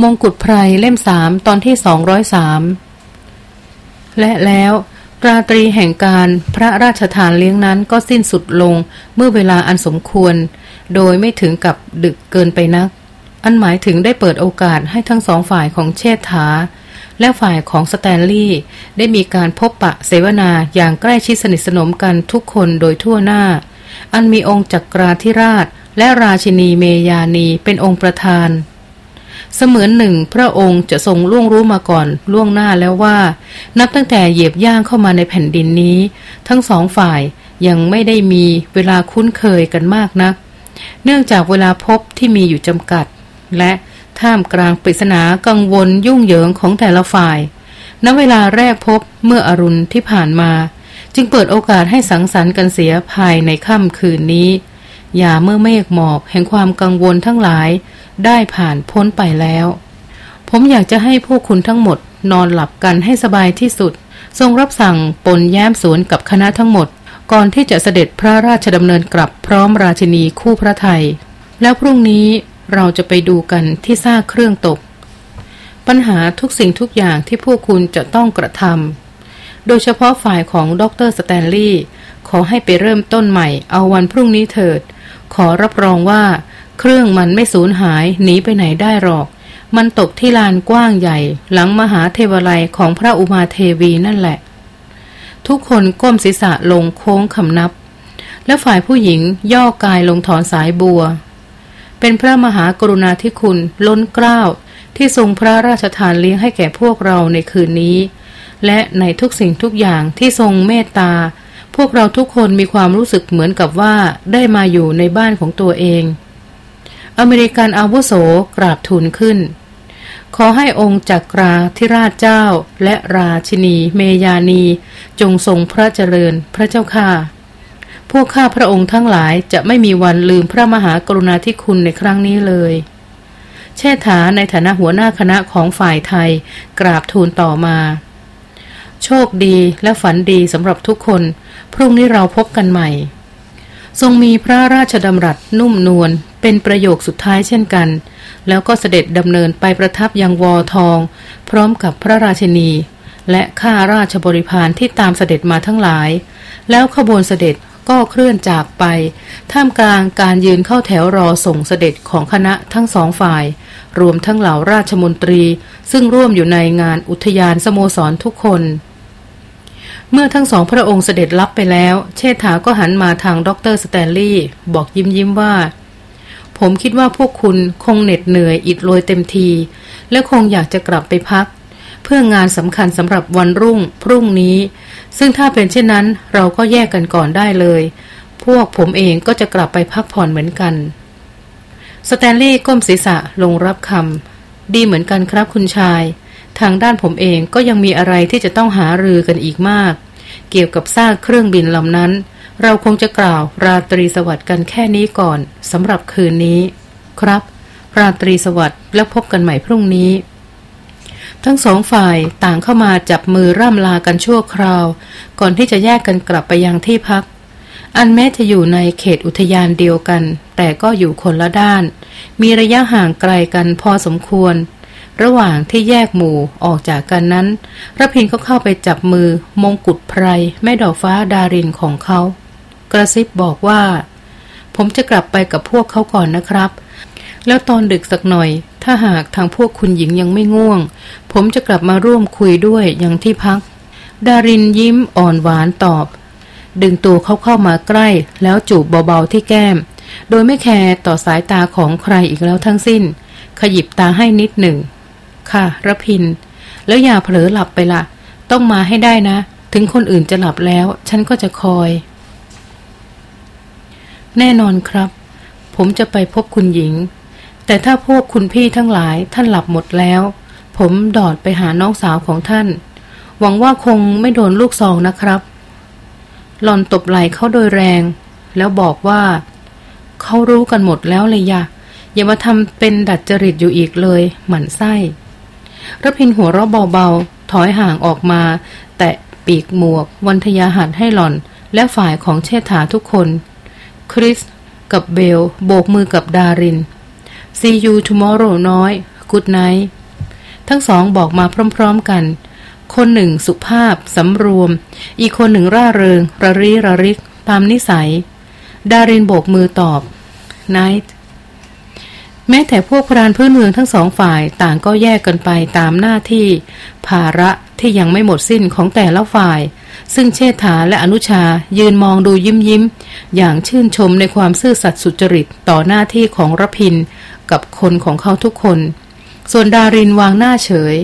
มงกุฎไพรเล่มสามตอนที่สองร้อยสามและแล้วราตรีแห่งการพระราชทานเลี้ยงนั้นก็สิ้นสุดลงเมื่อเวลาอันสมควร โดยไม่ถึงกับดึกเกินไปนัก อันหมายถึงได้เปิดโอกาสให้ทั้งสองฝ่ายของเชษฐา และฝ่ายของสแตนลีย์ได้มีการพบปะเสวนาอย่างใกล้ชิดสนิทสนมกันทุกคนโดยทั่วหน้า อันมีองค์จักราธิราช และราชินีเมยานีเป็นองค์ประธาน เสมือนหนึ่งพระองค์จะทรงล่วงรู้มาก่อนล่วงหน้าแล้วว่า นับตั้งแต่เหยียบย่างเข้ามาในแผ่นดินนี้ ทั้งสองฝ่ายยังไม่ได้มีเวลาคุ้นเคยกันมากนัก เนื่องจากเวลาพบที่มีอยู่จำกัด และท่ามกลางปริศนากังวลยุ่งเหยิงของแต่ละฝ่ายณเวลาแรกพบเมื่ออรุณที่ผ่านมา จึงเปิดโอกาสให้สังสรรค์กันเสียภายในค่ำคืนนี้ อย่าเมื่อเมฆหมอกแห่งความกังวลทั้งหลาย ได้ผ่านพ้นไปแล้ว ผมอยากจะให้พวกคุณทั้งหมด นอนหลับกันให้สบายที่สุด ทรงรับสั่งปนแย้มสวนกับคณะทั้งหมด ก่อนที่จะเสด็จพระราชดำเนินกลับพร้อมราชินีคู่พระไทย แล้วพรุ่งนี้เราจะไปดูกันที่ซากเครื่องตก ปัญหาทุกสิ่งทุกอย่างที่พวกคุณจะต้องกระทำโดยเฉพาะฝ่ายของดรสแตนลีย์ขอให้ไปเริ่มต้นใหม่เอาวันพรุ่งนี้เถิด ขอรับรองว่า เครื่องมันไม่สูญหายหนีไปไหนได้หรอก มันตกที่ลานกว้างใหญ่ หลังมหาเทวไลของพระอุมาเทวีนั่นแหละ ทุกคนก้มศีรษะลงโค้งคำนับ และฝ่ายผู้หญิงย่อกายลงถอนสายบัว เป็นพระมหากรุณาธิคุณล้นเกล้าที่ทรงพระราชทานเลี้ยงให้แก่พวกเราในคืนนี้ และในทุกสิ่งทุกอย่างที่ทรงเมตตา พวกเราทุกคนมีความรู้สึกเหมือนกับว่าได้มาอยู่ในบ้านของตัวเอง อเมริกันอาวุโสกราบทูลขึ้น ขอให้องค์จักราธิราชเจ้าและราชินีเมยานี จงทรงพระเจริญพระเจ้าค่าพวกข้าพระองค์ทั้งหลายจะไม่มีวันลืมพระมหากรุณาธิคุณในครั้งนี้เลยเชษฐาในฐานะหัวหน้าคณะของฝ่ายไทย กราบทูลต่อมา โชคดีและฝันดีสำหรับทุกคน พรุ่งนี้เราพบกันใหม่ ทรงมีพระราชดำรัสนุ่มนวลเป็นประโยคสุดท้ายเช่นกัน แล้วก็เสด็จดำเนินไปประทับยังวอทอง พร้อมกับพระราชินี และข้าราชบริพารที่ตามเสด็จมาทั้งหลาย แล้วขบวนเสด็จก็เคลื่อนจากไป ท่ามกลางการยืนเข้าแถวรอส่งเสด็จของคณะทั้งสองฝ่าย รวมทั้งเหล่าราชมนตรี ซึ่งร่วมอยู่ในงานอุทยานสโมสรทุกคน เมื่อทั้งสองพระองค์เสด็จลับไปแล้ว เชษฐาก็หันมาทางดรสแตนลีย์บอกยิ้มยิ้มว่า ผมคิดว่าพวกคุณคงเหน็ดเหนื่อยอิดโรยเต็มที และคงอยากจะกลับไปพัก เพื่องานสำคัญสำหรับวันรุ่งพรุ่งนี้ ซึ่งถ้าเป็นเช่นนั้นเราก็แยกกันก่อนได้เลย พวกผมเองก็จะกลับไปพักผ่อนเหมือนกัน สแตนลีย์ก้มศีรษะลงรับคำดีเหมือนกันครับคุณชาย ทางด้านผมเองก็ยังมีอะไรที่จะต้องหารือกันอีกมาก เกี่ยวกับซากเครื่องบินลำนั้น เราคงจะกล่าวราตรีสวัสดิ์กันแค่นี้ก่อนสำหรับคืนนี้ ครับ ราตรีสวัสดิ์แล้วพบกันใหม่พรุ่งนี้ ทั้งสองฝ่ายต่างเข้ามาจับมือร่ำลากันชั่วคราว ก่อนที่จะแยกกันกลับไปยังที่พัก อันแม้จะอยู่ในเขตอุทยานเดียวกัน แต่ก็อยู่คนละด้าน มีระยะห่างไกลกันพอสมควร ระหว่างที่แยกหมู่ออกจากกันนั้นระพินก็เข้าไปจับมือมงกุฎไพรแม่ดอกฟ้าดารินของเขา กระซิบบอกว่า ผมจะกลับไปกับพวกเขาก่อนนะครับ แล้วตอนดึกสักหน่อย ถ้าหากทางพวกคุณหญิงยังไม่ง่วง ผมจะกลับมาร่วมคุยด้วยอย่างที่พัก ดารินยิ้มอ่อนหวานตอบ ดึงตัวเขาเข้ามาใกล้ แล้วจูบเบาๆที่แก้ม โดยไม่แคร์ต่อสายตาของใครอีกแล้วทั้งสิ้น ขยิบตาให้นิดหนึ่ง ค่ะระพิน แล้วอย่าเผลอหลับไปละ ต้องมาให้ได้นะ ถึงคนอื่นจะหลับแล้ว ฉันก็จะคอย แน่นอนครับ ผมจะไปพบคุณหญิง แต่ถ้าพวกคุณพี่ทั้งหลายท่านหลับหมดแล้ว ผมดอดไปหาน้องสาวของท่าน หวังว่าคงไม่โดนลูกซองนะครับ หลอนตบไหล่เขาโดยแรง แล้วบอกว่าเขารู้กันหมดแล้วเลยยะอย่ามาทำเป็นดัดจริตอยู่อีกเลย หมั่นไส้ ระพินหัวเราะเบาๆ ถอยห่างออกมา แตะปีกหมวก วันทยาหัดให้หล่อน และฝ่ายของเชษฐาทุกคน คริส กับเบล โบกมือกับดาริน See you tomorrow น้อยกุดไนท์ทั้งสองบอกมาพร้อมๆกัน คนหนึ่งสุภาพ สำรวม อีกคนหนึ่งร่าเริง ระรีระริก ตามนิสัย ดารินโบกมือตอบไนท์ แม้แต่พวกพรานพื้นเมืองทั้งสองฝ่ายต่างก็แยกกันไปตามหน้าที่ ภาระที่ยังไม่หมดสิ้นของแต่ละฝ่าย ซึ่งเชษฐาและอนุชายืนมองดูยิ้มยิ้ม อย่างชื่นชมในความซื่อสัตย์สุจริตต่อหน้าที่ของรพิน กับคนของเขาทุกคน ส่วนดารินวางหน้าเฉย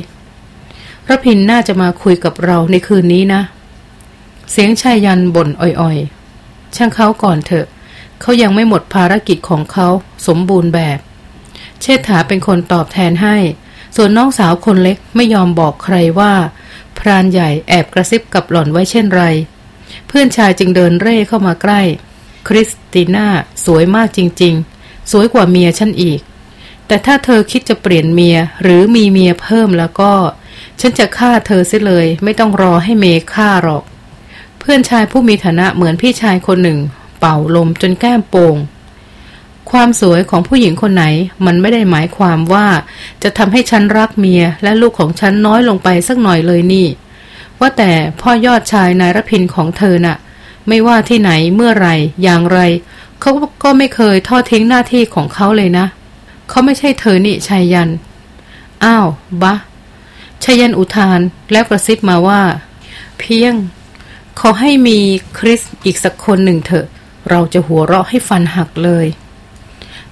รพินน่าจะมาคุยกับเราในคืนนี้นะ เสียงชายยันบ่นอ่อยๆ ช่างเขาก่อนเถอะ เขายังไม่หมดภารกิจของเขาสมบูรณ์แบบ เชษฐาเป็นคนตอบแทนให้ ส่วนน้องสาวคนเล็กไม่ยอมบอกใครว่า พรานใหญ่แอบกระซิบกับหล่อนไว้เช่นไร เพื่อนชายจึงเดินเร่เข้ามาใกล้ คริสติน่าสวยมากจริงๆ สวยกว่าเมียฉันอีก แต่ถ้าเธอคิดจะเปลี่ยนเมียหรือมีเมียเพิ่มแล้วก็ ฉันจะฆ่าเธอเสียเลย ไม่ต้องรอให้เมย์ฆ่าหรอก เพื่อนชายผู้มีฐานะเหมือนพี่ชายคนหนึ่ง เป่าลมจนแก้มโปง่ง ความสวยของผู้หญิงคนไหน มันไม่ได้หมายความว่า จะทำให้ฉันรักเมียและลูกของฉันน้อยลงไปสักหน่อยเลยนี่ ว่าแต่พ่อยอดชายนายรพินของเธอน่ะ ไม่ว่าที่ไหนเมื่อไรอย่างไร เขาก็ไม่เคยทอดทิ้งหน้าที่ของเขาเลยนะ เขาไม่ใช่เธอนี่ชายยัน อ้าวบะชายันอุทานแล้วกระซิบมาว่า เพียง ขอให้มีคริสอีกสักคนหนึ่งเถอะ เราจะหัวเราะให้ฟันหักเลย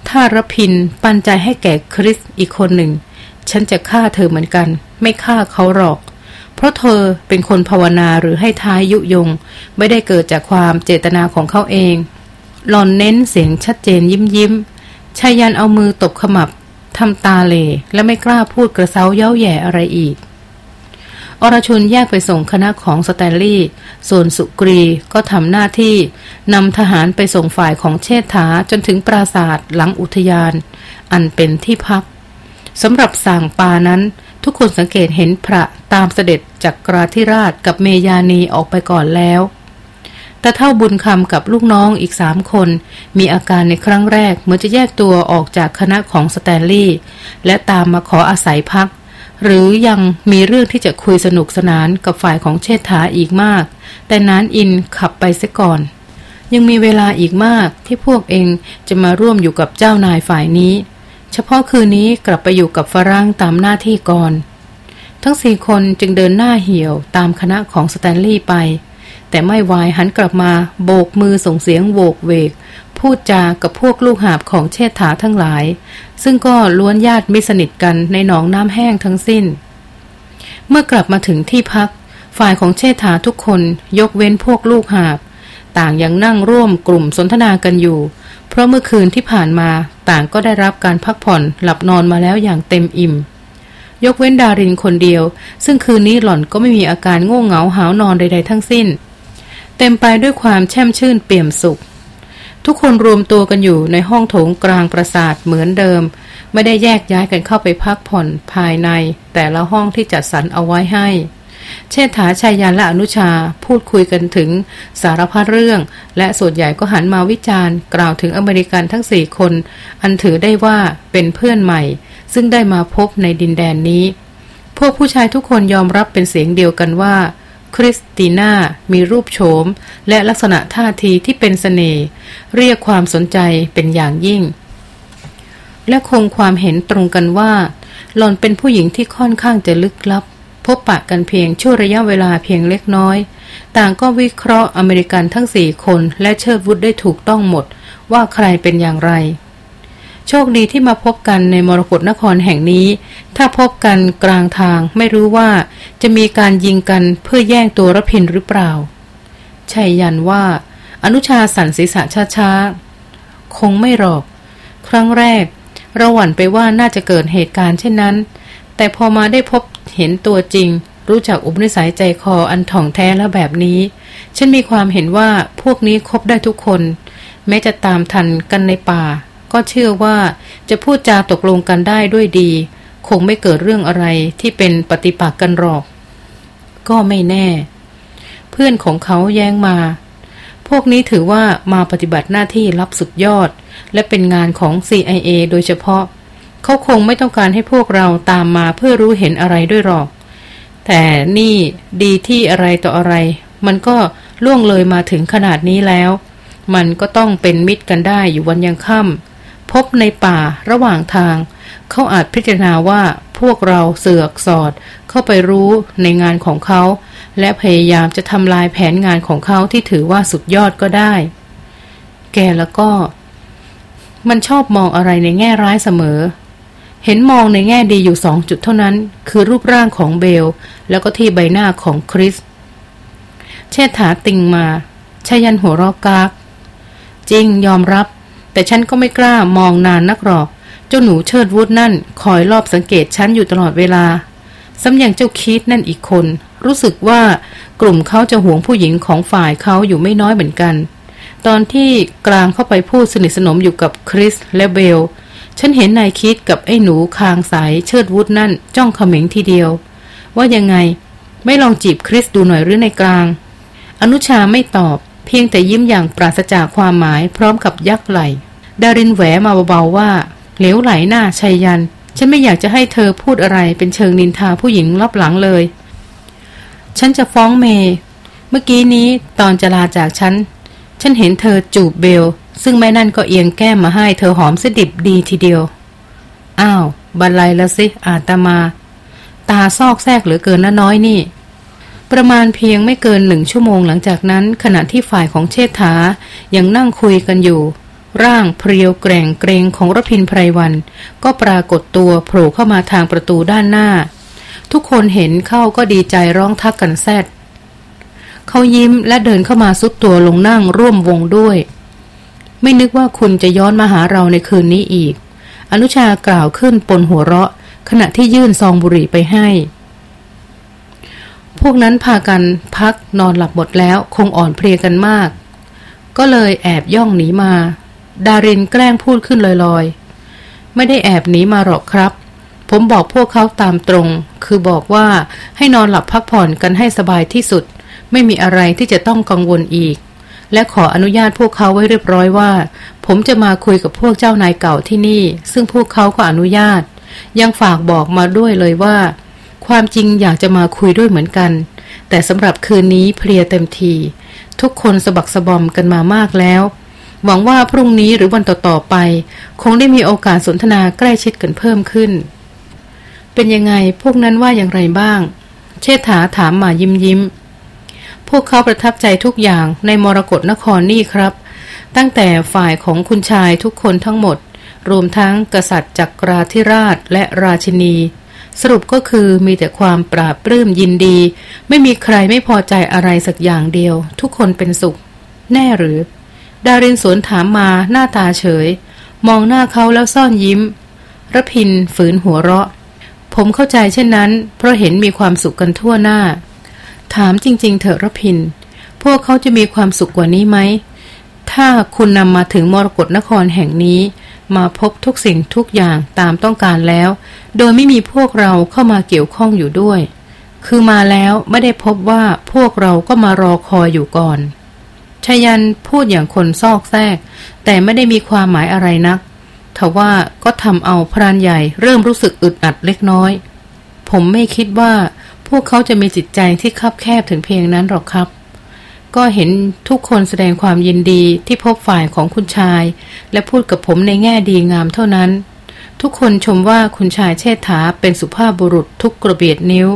ถ้ารพินปันใจให้แก่คริสอีกคนหนึ่ง ฉันจะฆ่าเธอเหมือนกัน ไม่ฆ่าเขาหรอก เพราะเธอเป็นคนภาวนาหรือให้ท้ายยุยง ไม่ได้เกิดจากความเจตนาของเขาเอง หลอนเน้นเสียงชัดเจนยิ้มยิ้มชายันเอามือตบขมับทำตาเลและไม่กล้าพูดกระเซ้าเย้าแย่อะไรอีก อรชุนแยกไปส่งคณะของสแตนลีย์ส่วนสุกรีก็ทำหน้าที่นำทหารไปส่งฝ่ายของเชษฐาจนถึงปราศาสตร์หลังอุทยาน อันเป็นที่พักสำหรับส่างปานั้น ทุกคนสังเกตเห็นพระตามเสด็จจากจักราธิราชกับเมยานีออกไปก่อนแล้ว แต่เฒ่าบุญคำกับลูกน้องอีกสามคน มีอาการในครั้งแรกเหมือนจะแยกตัวออกจากคณะของสแตนลีย์และตามมาขออาศัยพัก หรือยังมีเรื่องที่จะคุยสนุกสนานกับฝ่ายของเชษฐาอีกมาก แต่นานอินขับไปซะก่อน ยังมีเวลาอีกมากที่พวกเองจะมาร่วมอยู่กับเจ้านายฝ่ายนี้ เฉพาะคืนนี้กลับไปอยู่กับฝรั่งตามหน้าที่ก่อน ทั้งสี่คนจึงเดินหน้าเหี่ยวตามคณะของสแตนลีย์ไป แต่ไม่วายหันกลับมาโบกมือส่งเสียงโวกเวก พูดจากับพวกลูกหาบของเชษฐาทั้งหลาย ซึ่งก็ล้วนญาติไมิสนิทกันในหนองน้ำแห้งทั้งสิ้น เมื่อกลับมาถึงที่พัก ฝ่ายของเชษฐาทุกคนยกเว้นพวกลูกหาบ ต่างยังนั่งร่วมกลุ่มสนทนากันอยู่ เพราะเมื่อคืนที่ผ่านมาต่างก็ได้รับการพักผ่อนหลับนอนมาแล้วอย่างเต็มอิ่ม ยกเว้นดารินคนเดียว ซึ่งคืนนี้หล่อนก็ไม่มีอาการง่วงเหงาหาวนอนใด ๆ ทั้งสิ้น เต็มไปด้วยความแช่มชื่นเปี่ยมสุข ทุกคนรวมตัวกันอยู่ในห้องโถงกลางปราสาทเหมือนเดิม ไม่ได้แยกย้ายกันเข้าไปพักผ่อนภายใน แต่ละห้องที่จัดสรรเอาไว้ให้ เชษฐาชายยันและอนุชาพูดคุยกันถึงสารพัดเรื่อง และส่วนใหญ่ก็หันมาวิจารณ์ กล่าวถึงอเมริกันทั้งสี่คน อันถือได้ว่าเป็นเพื่อนใหม่ ซึ่งได้มาพบในดินแดนนี้ พวกผู้ชายทุกคนยอมรับเป็นเสียงเดียวกันว่า คริสติน่า มีรูปโฉม และลักษณะท่าทีที่เป็นสเสน่ห์เรียกความสนใจเป็นอย่างยิ่ง และคงความเห็นตรงกันว่า หล่อนเป็นผู้หญิงที่ค่อนข้างจะลึกลับ พบปะกันเพียงช่วระยะเวลาเพียงเล็กน้อย ต่างก็วิเคราะห์อเมริกันทั้งสี่คนและเชิดวุฒได้ถูกต้องหมด ว่าใครเป็นอย่างไร โชคดีที่มาพบกันในมรกรนครแห่งนี้ ถ้าพบกันกลางทางไม่รู้ว่าจะมีการยิงกันเพื่อแย่งตัวรพินหรือเปล่าชัยยันว่า อนุชาสันศีษะช้าๆ คงไม่หรอก ครั้งแรก เราหวั่นไปว่าน่าจะเกิดเหตุการณ์เช่นนั้น แต่พอมาได้พบเห็นตัวจริง รู้จักอุปนิสัยใจคออันถ่องแท้แล้วแบบนี้ ฉันมีความเห็นว่าพวกนี้คบได้ทุกคน แม้จะตามทันกันในป่า ก็เชื่อว่าจะพูดจาตกลงกันได้ด้วยดี คงไม่เกิดเรื่องอะไรที่เป็นปฏิปักษ์กันหรอก ก็ไม่แน่ เพื่อนของเขาแย้งมา พวกนี้ถือว่ามาปฏิบัติหน้าที่รับสุดยอด และเป็นงานของ CIA โดยเฉพาะ เขาคงไม่ต้องการให้พวกเราตามมาเพื่อรู้เห็นอะไรด้วยหรอก แต่นี่ดีที่อะไรต่ออะไร มันก็ล่วงเลยมาถึงขนาดนี้แล้ว มันก็ต้องเป็นมิตรกันได้อยู่วันยังค่ำ พบในป่าระหว่างทาง เขาอาจพิจารณาว่าพวกเราเสือกสอด เข้าไปรู้ในงานของเขา และพยายามจะทำลายแผนงานของเขาที่ถือว่าสุดยอดก็ได้ แกแล้วก็ มันชอบมองอะไรในแง่ร้ายเสมอ เห็นมองในแง่ดีอยู่สองจุดเท่านั้น คือรูปร่างของเบล แล้วก็ที่ใบหน้าของคริส เชษฐาติงมาชายันหัวรอกากจริงยอมรับ แต่ฉันก็ไม่กล้ามองนานนักหรอก เจ้าหนูเชิดวุฒนั่นคอยรอบสังเกตฉันอยู่ตลอดเวลาซ้ำอย่างเจ้าคิดนั่นอีกคน รู้สึกว่ากลุ่มเขาจะห่วงผู้หญิงของฝ่ายเขาอยู่ไม่น้อยเหมือนกัน ตอนที่กลางเข้าไปพูดสนิทสนมอยู่กับคริสและเบล ฉันเห็นนายคิดกับไอ้หนูคางสายเชิดวุฒนั่นจ้องเขม็งทีเดียว ว่ายังไงไม่ลองจีบคริสดูหน่อยหรือในกลาง อนุชาไม่ตอบเพียงแต่ยิ้มอย่างปราศจากความหมายพร้อมกับยักไหล ดารินแหวมาเบาๆว่า เหลวไหลหน้าชัยยัน ฉันไม่อยากจะให้เธอพูดอะไรเป็นเชิงนินทาผู้หญิงรับหลังเลย ฉันจะฟ้องเมย์เมื่อกี้นี้ตอนจะลาจากฉัน ฉันเห็นเธอจูบเบล ซึ่งแม่นั่นก็เอียงแก้มมาให้เธอหอมสดิบดีทีเดียว อ้าวบันไลแล้วสิอาตมา ตาซอกแซกเหลือเกินนะน้อยนี่ ประมาณเพียงไม่เกินหนึ่งชั่วโมงหลังจากนั้น ขณะที่ฝ่ายของเชษฐายังนั่งคุยกันอยู่ ร่างเพรียวแกร่งเกรงของรพินไพรวัน ก็ปรากฏตัวโผล่เข้ามาทางประตูด้านหน้า ทุกคนเห็นเข้าก็ดีใจร้องทักกันแซดเขายิ้มและเดินเข้ามาซุดตัวลงนั่งร่วมวงด้วย ไม่นึกว่าคุณจะย้อนมาหาเราในคืนนี้อีก อนุชากล่าวขึ้นปนหัวเราะ ขณะที่ยื่นซองบุหรี่ไปให้ พวกนั้นพากันพักนอนหลับหมดแล้วคงอ่อนเพลียกันมาก ก็เลยแอบย่องหนีมา ดารินแกล้งพูดขึ้นลอยๆ ไม่ได้แอบหนีมาหรอกครับ ผมบอกพวกเขาตามตรง คือบอกว่าให้นอนหลับพักผ่อนกันให้สบายที่สุด ไม่มีอะไรที่จะต้องกังวลอีก และขออนุญาตพวกเขาไว้เรียบร้อยว่า ผมจะมาคุยกับพวกเจ้านายเก่าที่นี่ ซึ่งพวกเขาก็อนุญาต ยังฝากบอกมาด้วยเลยว่า ความจริงอยากจะมาคุยด้วยเหมือนกัน แต่สำหรับคืนนี้เพลียเต็มที ทุกคนสะบักสะบอมกันมามากแล้ว หวังว่าพรุ่งนี้หรือวันต่อๆไป คงได้มีโอกาสสนทนาใกล้ชิดกันเพิ่มขึ้น เป็นยังไงพวกนั้นว่าอย่างไรบ้าง เชษฐาถามมายิ้มยิ้ม พวกเขาประทับใจทุกอย่างในมรกรนครนี่ครับ ตั้งแต่ฝ่ายของคุณชายทุกคนทั้งหมด รวมทั้งกษัตริย์จักราธิราชและราชินี สรุปก็คือมีแต่ความปราบปลื้มยินดี ไม่มีใครไม่พอใจอะไรสักอย่างเดียว ทุกคนเป็นสุข แน่หรือ ดารินสวนถามมาหน้าตาเฉย มองหน้าเขาแล้วซ่อนยิ้มระพินฝืนหัวเราะ ผมเข้าใจเช่นนั้น เพราะเห็นมีความสุขกันทั่วหน้า ถามจริง ๆ เถอะระพิน พวกเขาจะมีความสุขกว่านี้ไหม ถ้าคุณนำมาถึงมรกรนครแห่งนี้ มาพบทุกสิ่งทุกอย่างตามต้องการแล้ว โดยไม่มีพวกเราเข้ามาเกี่ยวข้องอยู่ด้วย คือมาแล้วไม่ได้พบว่าพวกเราก็มารอคอยอยู่ก่อน ชยันพูดอย่างคนซอกแซก แต่ไม่ได้มีความหมายอะไรนักทว่าก็ทำเอาพรานใหญ่เริ่มรู้สึกอึดอัดเล็กน้อย ผมไม่คิดว่าพวกเขาจะมีจิตใจที่คับแคบถึงเพียงนั้นหรอกครับ ก็เห็นทุกคนแสดงความยินดีที่พบฝ่ายของคุณชาย และพูดกับผมในแง่ดีงามเท่านั้น ทุกคนชมว่าคุณชายเชษฐาเป็นสุภาพบุรุษทุกกระเบียดนิ้ว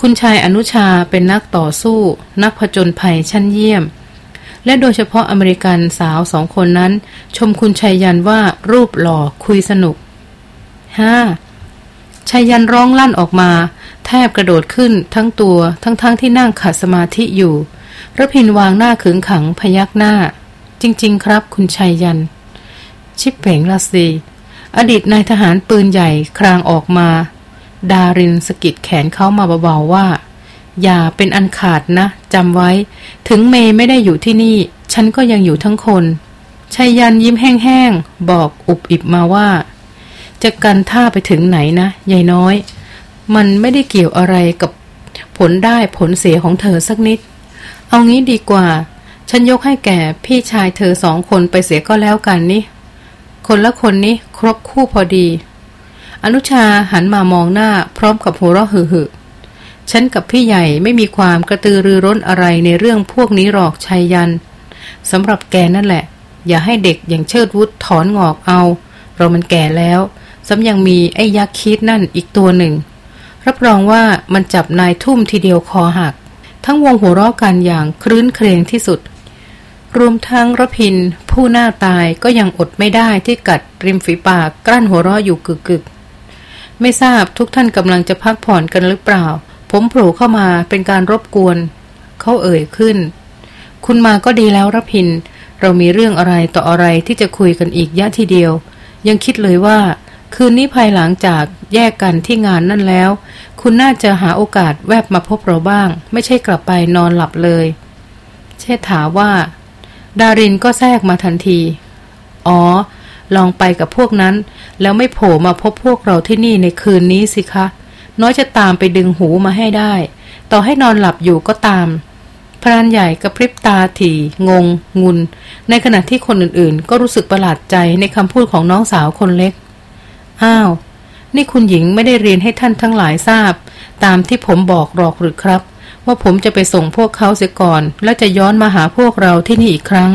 คุณชายอนุชาเป็นนักต่อสู้ นักผจญภัยชั้นเยี่ยม และโดยเฉพาะอเมริกันสาวสองคนนั้น ชมคุณชัยยันว่ารูปหล่อคุยสนุกห้าชัยยันร้องลั่นออกมา แทบกระโดดขึ้นทั้งตัวทั้งๆทที่นั่งขัดสมาธิอยู่ระพินวางหน้าขึงขังพยักหน้า จริง ๆ ครับ คุณชัยยัน ชิปเป่งละสีอดีตนายทหารปืนใหญ่ครางออกมา ดารินสกิดแขนเขามาเบาๆว่า อย่าเป็นอันขาดนะจำไว้ ถึงเมย์ไม่ได้อยู่ที่นี่ ฉันก็ยังอยู่ทั้งคนชายยันยิ้มแห้งๆ บอกอุบอิบมาว่า จะกันท่าไปถึงไหนนะยายน้อย มันไม่ได้เกี่ยวอะไรกับผลได้ผลเสียของเธอสักนิด เอางี้ดีกว่า ฉันยกให้แก่พี่ชายเธอสองคนไปเสียก็แล้วกันนี่ คนละคนนี้ครบคู่พอดี อนุชาหันมามองหน้าพร้อมกับหัวเราะหึ่ ฉันกับพี่ใหญ่ไม่มีความกระตือรือร้นอะไรในเรื่องพวกนี้หรอกชัยยันสำหรับแกนั่นแหละ อย่าให้เด็กอย่างเชิดวุฒถอนงอกเอา เรามันแก่แล้วซ้ำยังมีไอ้ยักษ์คิดนั่นอีกตัวหนึ่ง รับรองว่ามันจับนายทุ่มทีเดียวคอหัก ทั้งวงหัวเราะกันอย่างครื้นเครงที่สุด รวมทั้งรพิน ผู้หน้าตายก็ยังอดไม่ได้ที่กัดริมฝีปากกลั้นหัวเราะอยู่กึกๆ ไม่ทราบทุกท่านกำลังจะพักผ่อนกันหรือเปล่า ผมโผล่เข้ามาเป็นการรบกวน เขาเอ่ยขึ้น คุณมาก็ดีแล้วรพิน เรามีเรื่องอะไรต่ออะไรที่จะคุยกันอีกยะทีเดียว ยังคิดเลยว่า คืนนี้ภายหลังจากแยกกันที่งานนั่นแล้ว คุณน่าจะหาโอกาสแวบมาพบเราบ้าง ไม่ใช่กลับไปนอนหลับเลย เชษฐาว่า ดารินก็แทรกมาทันที อ๋อ ลองไปกับพวกนั้น แล้วไม่โผล่มาพบพวกเราที่นี่ในคืนนี้สิคะ น้อยจะตามไปดึงหูมาให้ได้ ต่อให้นอนหลับอยู่ก็ตามพรานใหญ่กระพริบตาถี่งง งุน ในขณะที่คนอื่นๆ ก็รู้สึกประหลาดใจในคำพูดของน้องสาวคนเล็ก อ้าว นี่คุณหญิงไม่ได้เรียนให้ท่านทั้งหลายทราบ ตามที่ผมบอกหรอกหรือครับ ว่าผมจะไปส่งพวกเขาเสียก่อน แล้วจะย้อนมาหาพวกเราที่นี่อีกครั้ง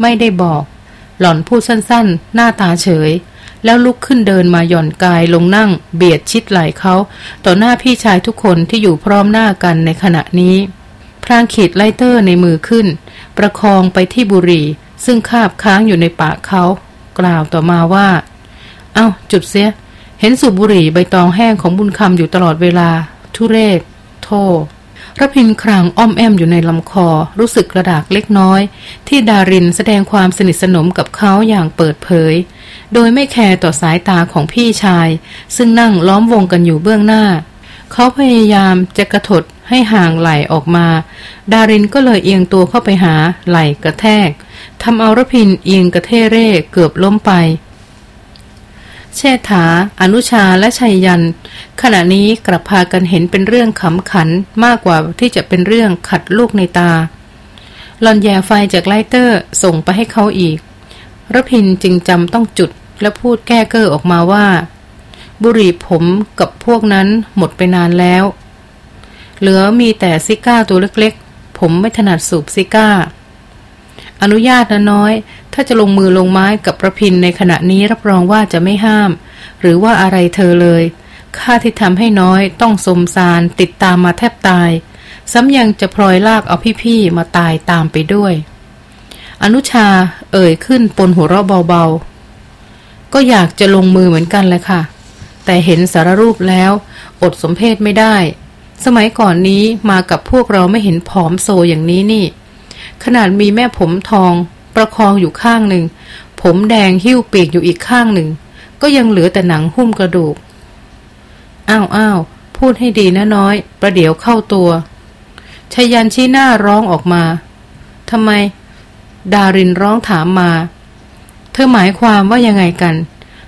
ไม่ได้บอก หล่อนพูดสั้นๆ หน้าตาเฉย แล้วลุกขึ้นเดินมาหย่อนกายลงนั่ง เบียดชิดไหล่เขา ต่อหน้าพี่ชายทุกคนที่อยู่พร้อมหน้ากันในขณะนี้ พรางขีดไลเตอร์ในมือขึ้น ประคองไปที่บุหรี่ซึ่งคาบค้างอยู่ในปากเขา กล่าวต่อมาว่า เอา้า จุดเสีย เห็นสูบบุหรี่ใบตองแห้งของบุญคำอยู่ตลอดเวลา ทุเรศ โทรพินครางอ้อมแอมอยู่ในลำคอ รู้สึกกระดากเล็กน้อย ที่ดารินแสดงความสนิทสนมกับเขาอย่างเปิดเผย โดยไม่แคร์ต่อสายตาของพี่ชาย ซึ่งนั่งล้อมวงกันอยู่เบื้องหน้า เขาพยายามจะกระถดให้ห่างไหลออกมา ดารินก็เลยเอียงตัวเข้าไปหาไหลกระแทกทำเอารพินทร์เอียงกะเท่เร่เกือบล้มไป เชษฐา อนุชาและไชยยันต์ ขณะนี้กลับพากันเห็นเป็นเรื่องขำขันมากกว่าที่จะเป็นเรื่องขัดลูกนัยน์ตาหล่อนแหย่ไฟจาก lighter ส่งไปให้เขาอีก รพินทร์จึงจำต้องจุดและพูดแก้เก้อออกมาว่า บุหรี่ผมกับพวกนั้นหมดไปนานแล้ว เหลือมีแต่ซิการ์ตัวเล็กๆ ผมไม่ถนัดสูบซิการ์ อนุญาตนะน้อย ถ้าจะลงมือลงไม้กับประพินในขณะนี้รับรองว่าจะไม่ห้าม หรือว่าอะไรเธอเลยข้าที่ทำให้น้อยต้องสมสารติดตามมาแทบตาย ซ้ำยังจะพลอยลากเอาพี่ๆมาตายตามไปด้วย อนุชา เอ่ยขึ้นปนหัวเราะเบาๆ ก็อยากจะลงมือเหมือนกันเลยค่ะ แต่เห็นสารรูปแล้ว อดสมเพศไม่ได้ สมัยก่อนนี้มากับพวกเราไม่เห็นผอมโซอย่างนี้นี่ ขนาดมีแม่ผมทอง ประคองอยู่ข้างหนึ่ง ผมแดงหิ้วปีกอยู่อีกข้างหนึ่ง ก็ยังเหลือแต่หนังหุ้มกระดูก อ้าวอ้าวพูดให้ดีนะน้อย ประเดี๋ยวเข้าตัวชยันชี้หน้าร้องออกมาทำไม ดารินร้องถามมา เธอหมายความว่ายังไงกัน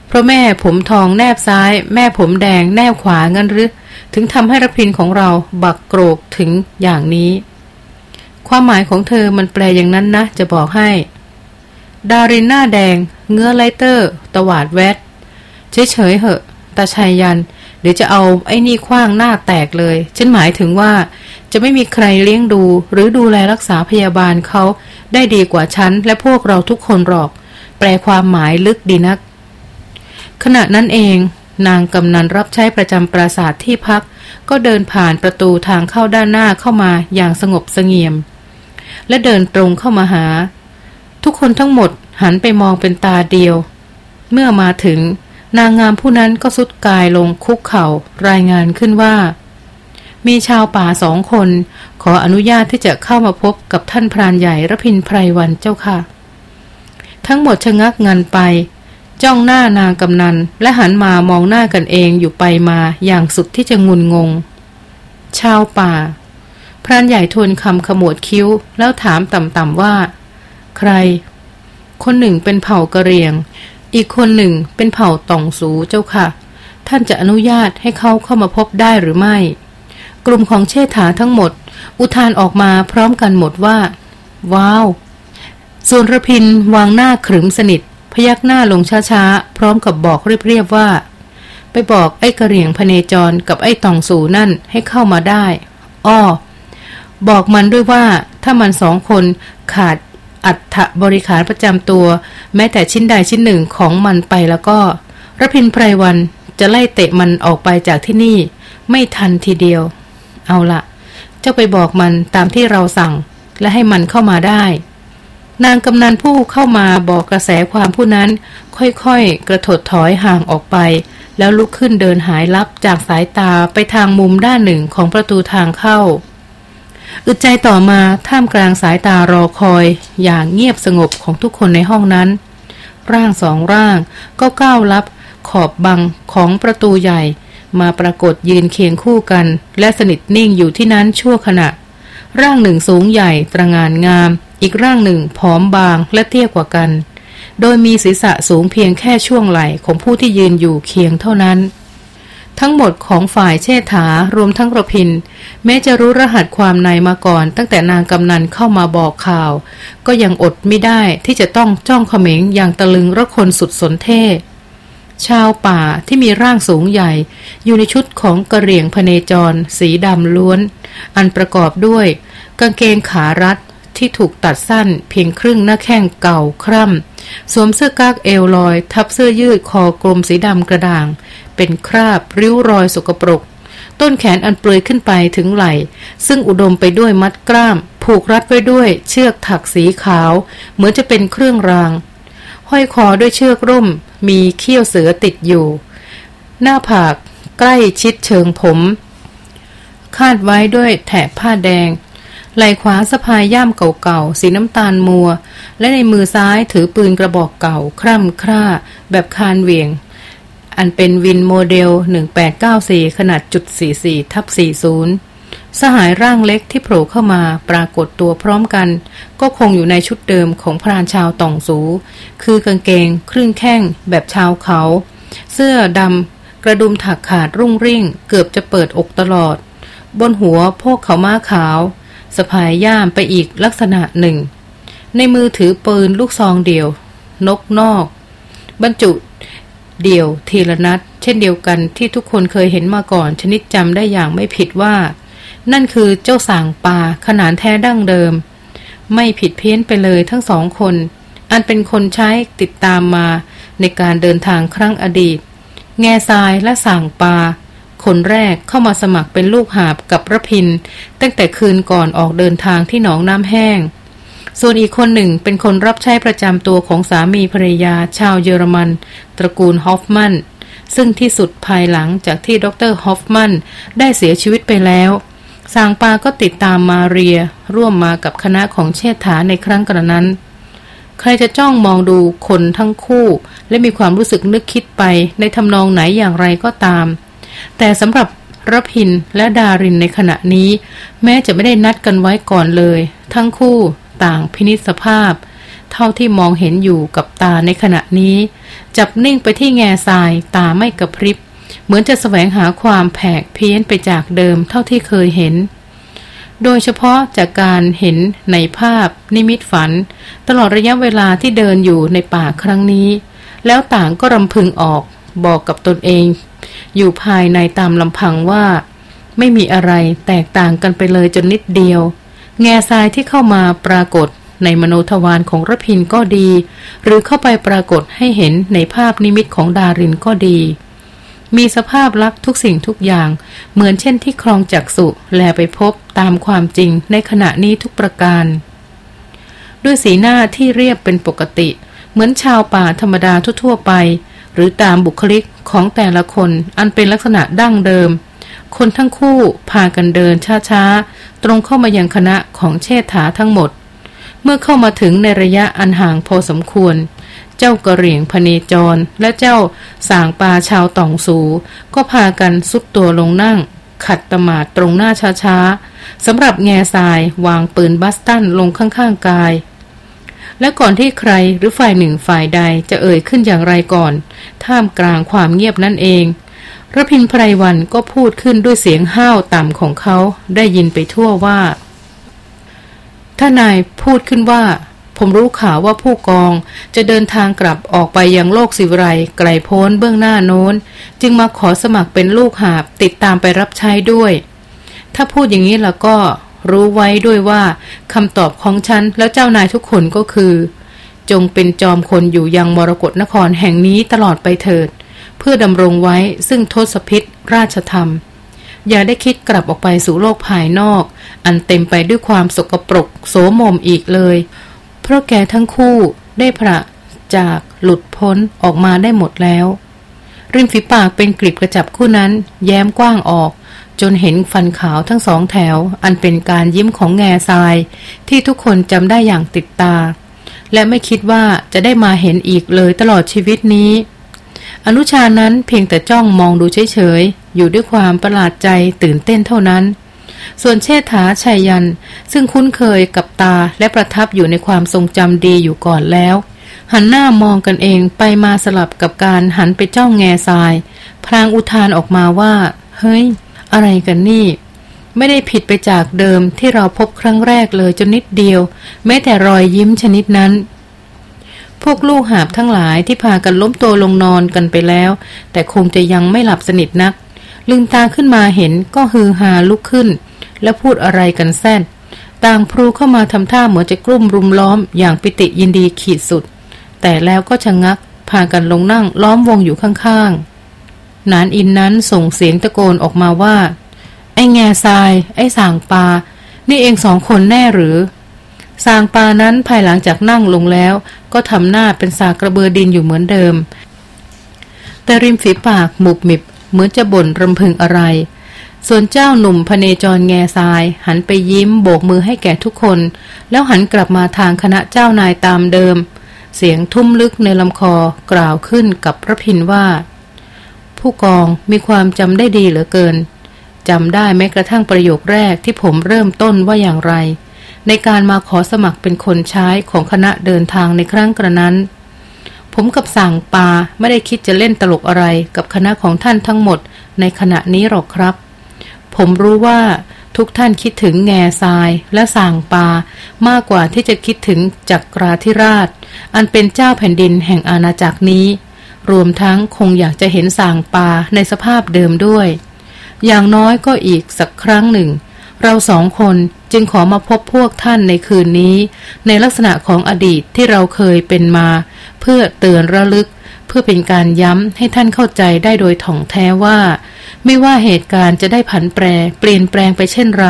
เพราะแม่ผมทองแนบซ้าย แม่ผมแดงแนบขวางั้นหรือ ถึงทำให้รพินของเราบักโกรกถึงอย่างนี้ ความหมายของเธอมันแปลอย่างนั้นนะ จะบอกให้ ดารินหน้าแดง เงื้อไลเตอร์ ตวาดแวดเฉยๆเหอะตาชายยันเดี๋ยวจะเอาไอ้นี่คว้างหน้าแตกเลย ฉันหมายถึงว่า จะไม่มีใครเลี้ยงดู หรือดูแลรักษาพยาบาลเขา ได้ดีกว่าฉัน และพวกเราทุกคนหรอก แปลความหมายลึกดีนัก ขณะนั้นเอง นางกำนันรับใช้ประจำปราสาทที่พัก ก็เดินผ่านประตูทางเข้าด้านหน้าเข้ามาอย่างสงบเสงี่ยม และเดินตรงเข้ามาหา ทุกคนทั้งหมดหันไปมองเป็นตาเดียว เมื่อมาถึง นางงามผู้นั้นก็สุดกายลงคุกเข่ารายงานขึ้นว่า มีชาวป่าสองคน ขออนุญาตที่จะเข้ามาพบกับท่านพรานใหญ่ระพินไพรวันเจ้าค่ะ ทั้งหมดชะงักงันไป จ้องหน้านางกำนัน และหันมามองหน้ากันเองอยู่ไปมาอย่างสุดที่จะงุนงง ชาวป่า พรานใหญ่ทวนคำขมวดคิ้ว แล้วถามต่ำๆว่า ใคร คนหนึ่งเป็นเผ่ากระเรียง อีกคนหนึ่งเป็นเผ่าตองสูเจ้าค่ะ ท่านจะอนุญาตให้เขาเข้ามาพบได้หรือไม่ กลุ่มของเชษฐาทั้งหมด อุทานออกมาพร้อมกันหมดว่า ว้าว ส่วนระพินวางหน้าขรึมสนิท พยักหน้าลงช้าๆ พร้อมกับบอกเรียบๆว่า ไปไปบอกไอ้กระเหรี่ยงพเนจรกับไอ้ตองสูนั่นให้เข้ามาได้ อ้อบอกมันด้วยว่าถ้ามันสองคนขาด อัฐบริขารประจำตัว แม้แต่ชิ้นใดชิ้นหนึ่งของมันไปแล้วก็รพินไพรวันจะไล่เตะมันออกไปจากที่นี่ ไม่ทันทีเดียว เอาละเจ้าไปบอกมันตามที่เราสั่ง และให้มันเข้ามาได้ นางกำนันผู้เข้ามาบอกกระแสความผู้นั้น ค่อยๆ กระถดถอยห่างออกไป แล้วลุกขึ้นเดินหายลับจากสายตาไปทางมุมด้านหนึ่งของประตูทางเข้า อึดใจต่อมาท่ามกลางสายตารอคอย อย่างเงียบสงบของทุกคนในห้องนั้น ร่างสองร่างก็ก้าวลับ ขอบบังของประตูใหญ่ มาปรากฏยืนเคียงคู่กัน และสนิทนิ่งอยู่ที่นั้นชั่วขณะ ร่างหนึ่งสูงใหญ่ตระงานงาม อีกร่างหนึ่งผอมบางและเตี้ยกว่ากัน โดยมีศีรษะสูงเพียงแค่ช่วงไหล่ของผู้ที่ยืนอยู่เคียงเท่านั้น ทั้งหมดของฝ่ายเชษฐารวมทั้งระพิน แม้จะรู้รหัสความในมาก่อน ตั้งแต่นางกำนันเข้ามาบอกข่าว ก็ยังอดไม่ได้ที่จะต้องจ้องเขม็งอย่างตะลึงระคนสุดสนเท่ชาวป่าที่มีร่างสูงใหญ่ อยู่ในชุดของกระเหรี่ยงพเนจร สีดำล้วน อันประกอบด้วย กางเกงขารัด ที่ถูกตัดสั้นเพียงครึ่งหน้าแข้งเก่าคร่ำสวมเสื้อกากเอวลอย ทับเสื้อยืดคอกลมสีดำกระด่าง เป็นคราบริ้วรอยสกปรก ต้นแขนอันเปลือยขึ้นไปถึงไหล่ ซึ่งอุดมไปด้วยมัดกล้าม ผูกรัดไว้ด้วยเชือกถักสีขาว เหมือนจะเป็นเครื่องราง ห้อยคอด้วยเชือกร่ม มีเขี้ยวเสือติดอยู่ หน้าผากใกล้ชิดเชิงผมคาดไว้ด้วยแถบผ้าแดง ไหล่ขวาสะพายย่ามเก่าๆ สีน้ำตาลมัว และในมือซ้ายถือปืนกระบอกเก่า คร่ำคร่า แบบคานเหวี่ยง อันเป็นวินโมเดล 1894 ขนาดจุด44ทับ40 สหายร่างเล็กที่โผล่เข้ามาปรากฏตัวพร้อมกัน ก็คงอยู่ในชุดเดิมของพรานชาวต่องสู คือกางเกง ครึ่งแข้ง แบบชาวเขา เสื้อดำกระดุมถักขาดรุ่งริ่ง เกือบจะเปิดอกตลอด บนหัวพวกเขาม้าขาว สะพายย่ามไปอีกลักษณะหนึ่ง ในมือถือปืนลูกซองเดียว นกนอก บรรจุเดี่ยวทีละนัด เช่นเดียวกันที่ทุกคนเคยเห็นมาก่อน ชนิดจำได้อย่างไม่ผิดว่า นั่นคือเจ้าสางป่าขนานแท้ดั้งเดิม ไม่ผิดเพี้ยนไปเลยทั้งสองคน อันเป็นคนใช้ติดตามมาในการเดินทางครั้งอดีต แง่ทรายและสางปลา คนแรกเข้ามาสมัครเป็นลูกหาบกับระพิน ตั้งแต่คืนก่อนออกเดินทางที่หนองน้ำแห้ง ส่วนอีกคนหนึ่งเป็นคนรับใช้ประจำตัวของสามีภรรยาชาวเยอรมัน ตระกูลฮอฟมัน ซึ่งที่สุดภายหลังจากที่ดรฮอฟมันได้เสียชีวิตไปแล้วสางปาก็ติดตามมาเรีย ร่วมมากับคณะของเชษฐาในครั้งกระนั้น ใครจะจ้องมองดูคนทั้งคู่ และมีความรู้สึกนึกคิดไปในทำนองไหนอย่างไรก็ตาม แต่สำหรับรพินและดารินในขณะนี้ แม้จะไม่ได้นัดกันไว้ก่อนเลย ทั้งคู่ต่างพินิษสภาพ เท่าที่มองเห็นอยู่กับตาในขณะนี้ จับนิ่งไปที่แง่ทรายตาไม่กระพริบ เหมือนจะแสวงหาความแผกเพี้ยนไปจากเดิมเท่าที่เคยเห็น โดยเฉพาะจากการเห็นในภาพนิมิตฝัน ตลอดระยะเวลาที่เดินอยู่ในป่าครั้งนี้ แล้วต่างก็รำพึงออกบอกกับตนเอง อยู่ภายในตามลำพังว่า ไม่มีอะไรแตกต่างกันไปเลยจนนิดเดียว แง่ทรายที่เข้ามาปรากฏในมโนทวารของรพินก็ดี หรือเข้าไปปรากฏให้เห็นในภาพนิมิตของดารินก็ดี มีสภาพลักษ์ทุกสิ่งทุกอย่าง เหมือนเช่นที่ครองจักสุแลไปพบตามความจริงในขณะนี้ทุกประการ ด้วยสีหน้าที่เรียบเป็นปกติ เหมือนชาวป่าธรรมดาทั่วๆไป หรือตามบุคลิกของแต่ละคนอันเป็นลักษณะดั้งเดิม คนทั้งคู่พากันเดินช้าๆ ตรงเข้ามายังคณะของเชษฐาทั้งหมด เมื่อเข้ามาถึงในระยะอันห่างพอสมควร เจ้ากระเหรี่ยงพเนจร และเจ้าสางปลาชาวตองสู ก็พากันสุดตัวลงนั่ง ขัดตมาดตรงหน้าช้าๆสำหรับแง่ทรายวางปืนบัสตันลงข้างๆกาย และก่อนที่ใครหรือฝ่ายหนึ่งฝ่ายใดจะเอ่ยขึ้นอย่างไรก่อน ท่ามกลางความเงียบนั่นเองระพินไพรวันก็พูดขึ้นด้วยเสียงห้าวต่ำของเขาได้ยินไปทั่วว่า ถ้านายพูดขึ้นว่า ผมรู้ข่าวว่าผู้กองจะเดินทางกลับออกไปยังโลกสิวไรไกลโพ้นเบื้องหน้าโน้น จึงมาขอสมัครเป็นลูกหาบติดตามไปรับใช้ด้วย ถ้าพูดอย่างนี้แล้วก็ รู้ไว้ด้วยว่าคำตอบของฉันแล้วเจ้านายทุกคนก็คือ จงเป็นจอมคนอยู่ยังมรกรนครแห่งนี้ตลอดไปเถิด เพื่อดำรงไว้ซึ่งทศพิษราชธรรม อย่าได้คิดกลับออกไปสู่โลกภายนอก อันเต็มไปด้วยความสกปรกโสมมอีกเลย เพราะแกทั้งคู่ได้พระจากหลุดพ้นออกมาได้หมดแล้ว ริมฝีปากเป็นกลีบกระจับคู่นั้น แย้มกว้างออก จนเห็นฟันขาวทั้งสองแถว อันเป็นการยิ้มของแง่ทราย ที่ทุกคนจำได้อย่างติดตา และไม่คิดว่าจะได้มาเห็นอีกเลยตลอดชีวิตนี้ อนุชานั้นเพียงแต่จ้องมองดูเฉยๆ อยู่ด้วยความประหลาดใจตื่นเต้นเท่านั้น ส่วนเชษฐาชัยยัน ซึ่งคุ้นเคยกับตาและประทับอยู่ในความทรงจำดีอยู่ก่อนแล้ว หันหน้ามองกันเองไปมาสลับกับการหันไปจ้องแง่ทราย พลางอุทานออกมาว่า เฮ้ย อะไรกันนี่ ไม่ได้ผิดไปจากเดิมที่เราพบครั้งแรกเลยจนนิดเดียว แม้แต่รอยยิ้มชนิดนั้น พวกลูกหาบทั้งหลายที่พากันล้มตัวลงนอนกันไปแล้ว แต่คงจะยังไม่หลับสนิทนัก ลืมตาขึ้นมาเห็นก็ฮือฮาลุกขึ้น แล้วพูดอะไรกันแซดต่างพลูเข้ามาทำท่าเหมือนจะกลุ่มรุมล้อมอย่างปิติยินดีขีดสุด แต่แล้วก็ชะงักพากันลงนั่งล้อมวงอยู่ข้างๆ นานอินนั้นส่งเสียงตะโกนออกมาว่า ไอ้แง่ทราย ไอ้สางปา นี่เองสองคนแน่หรือสางปานั้นภายหลังจากนั่งลงแล้ว ก็ทำหน้าเป็นสากระเบือดินอยู่เหมือนเดิม แต่ริมฝีปากหมุบมิบ เหมือนจะบ่นรำพึงอะไร ส่วนเจ้าหนุ่มพเนจรแง่ทราย หันไปยิ้มโบกมือให้แก่ทุกคน แล้วหันกลับมาทางคณะเจ้านายตามเดิม เสียงทุ่มลึกในลำคอกล่าวขึ้นกับพระพินว่า ผู้กองมีความจำได้ดีเหลือเกินจำได้แม้กระทั่งประโยคแรกที่ผมเริ่มต้นว่าอย่างไร ในการมาขอสมัครเป็นคนใช้ของคณะเดินทางในครั้งกระนั้น ผมกับสั่งปาไม่ได้คิดจะเล่นตลกอะไรกับคณะของท่านทั้งหมดในขณะนี้หรอกครับ ผมรู้ว่าทุกท่านคิดถึงแง่ทรายและสั่งปามากกว่าที่จะคิดถึงจักราธิราช อันเป็นเจ้าแผ่นดินแห่งอาณาจักรนี้ รวมทั้งคงอยากจะเห็นสางปลาในสภาพเดิมด้วย อย่างน้อยก็อีกสักครั้งหนึ่ง เราสองคนจึงขอมาพบพวกท่านในคืนนี้ ในลักษณะของอดีตที่เราเคยเป็นมา เพื่อเตือนระลึก เพื่อเป็นการย้ำให้ท่านเข้าใจได้โดยถ่องแท้ว่า ไม่ว่าเหตุการณ์จะได้ผันแปร เปลี่ยนแปลงไปเช่นไร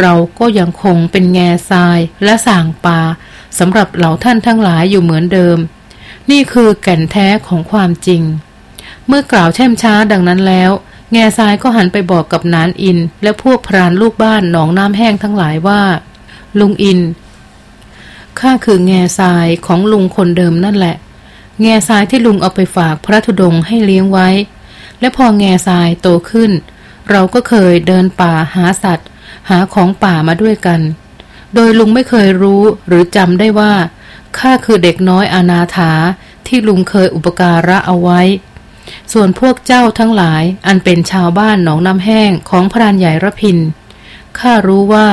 เราก็ยังคงเป็นแง่ทรายและสางปลาสำหรับเหล่าท่านทั้งหลายอยู่เหมือนเดิม นี่คือแก่นแท้ของความจริง เมื่อกล่าวแช่มช้าดังนั้นแล้ว แง่ทรายก็หันไปบอกกับนานอิน และพวกพรานลูกบ้านหนองน้ำแห้งทั้งหลายว่า ลุงอินข้าคือแง่ทรายของลุงคนเดิมนั่นแหละ แง่ทรายที่ลุงเอาไปฝากพระธุดงให้เลี้ยงไว้ และพอแง่ทรายโตขึ้น เราก็เคยเดินป่าหาสัตว์ หาของป่ามาด้วยกัน โดยลุงไม่เคยรู้หรือจำได้ว่า ข้าคือเด็กน้อยอนาถาที่ลุงเคยอุปการะเอาไว้ ส่วนพวกเจ้าทั้งหลายอันเป็นชาวบ้านหนองน้ำแห้งของพรานใหญ่ระพินข้ารู้ว่า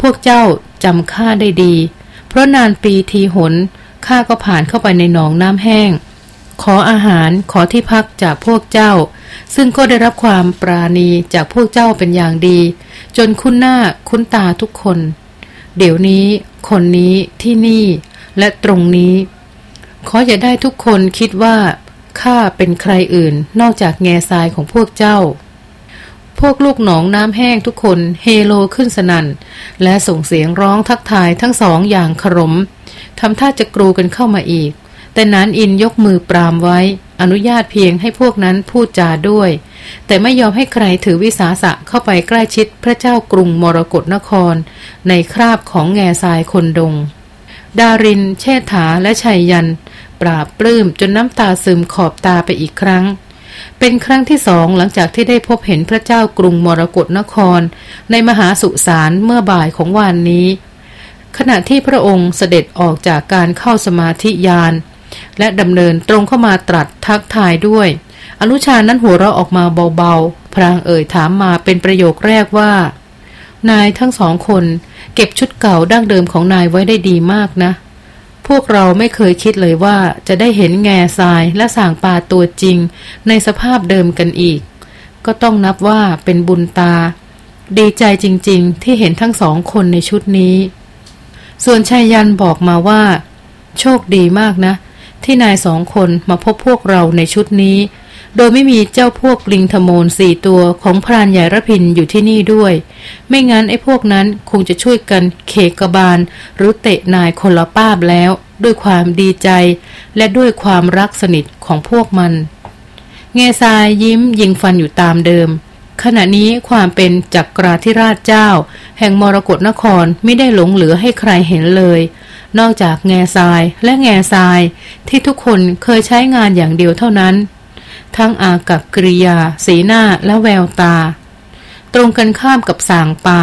พวกเจ้าจำข้าได้ดี เพราะนานปีทีหนข้าก็ผ่านเข้าไปในหนองน้ำแห้ง ขออาหารขอที่พักจากพวกเจ้า ซึ่งก็ได้รับความปราณีจากพวกเจ้าเป็นอย่างดี จนคุ้นหน้าคุ้นตาทุกคน เดี๋ยวนี้ คนนี้ที่นี่ และตรงนี้ขออย่าได้ทุกคนคิดว่าข้าเป็นใครอื่นนอกจากแง่ทรายของพวกเจ้า พวกลูกหนองน้ำแห้งทุกคนเฮโลขึ้นสนัน่น และส่งเสียงร้องทักทายทั้งสองอย่างขรมทำท่าจะกรูกันเข้ามาอีก แต่นานอินยกมือปรามไว้ อนุญาตเพียงให้พวกนั้นพูดจาด้วย แต่ไม่ยอมให้ใครถือวิสาสะเข้าไปใกล้ชิดพระเจ้ากรุงมรกรนคร ในคราบของแง่ทรายคนดง ดาริน เชษฐาและชัยยัน ปราบปลื้มจนน้ำตาซึมขอบตาไปอีกครั้ง เป็นครั้งที่สองหลังจากที่ได้พบเห็นพระเจ้ากรุงมรกรนคร ในมหาสุสานเมื่อบ่ายของวานนี้ ขณะที่พระองค์เสด็จออกจากการเข้าสมาธิยาน และดำเนินตรงเข้ามาตรัสทักทายด้วย อนุชานั้นหัวเราะออกมาเบาๆ พรางเอ่ยถามมาเป็นประโยคแรกว่า นายทั้งสองคน เก็บชุดเก่าดั้งเดิมของนายไว้ได้ดีมากนะ พวกเราไม่เคยคิดเลยว่าจะได้เห็นแง่ทรายและสางปลาตัวจริง ในสภาพเดิมกันอีก ก็ต้องนับว่าเป็นบุญตา ดีใจจริง ๆ ที่เห็นทั้งสองคนในชุดนี้ ส่วนชายยันบอกมาว่า โชคดีมากนะ ที่นายสองคนมาพบพวกเราในชุดนี้ โดยไม่มีเจ้าพวกลิงธโมนสี่ตัวของพรานใหญ่ระพินอยู่ที่นี่ด้วย ไม่งั้นไอ้พวกนั้นคงจะช่วยกันเคกบาล หรือเตะนายคนละป้าบแล้ว ด้วยความดีใจ และด้วยความรักสนิทของพวกมัน เงซายยิ้มยิงฟันอยู่ตามเดิม ขณะนี้ความเป็นจักราธิราชเจ้า แห่งมรกรนครไม่ได้หลงเหลือให้ใครเห็นเลยนอกจากแง่ทรายและแง่ทรายที่ทุกคนเคยใช้งานอย่างเดียวเท่านั้น ทั้งอากับกริยา สีหน้าและแววตา ตรงกันข้ามกับสางปา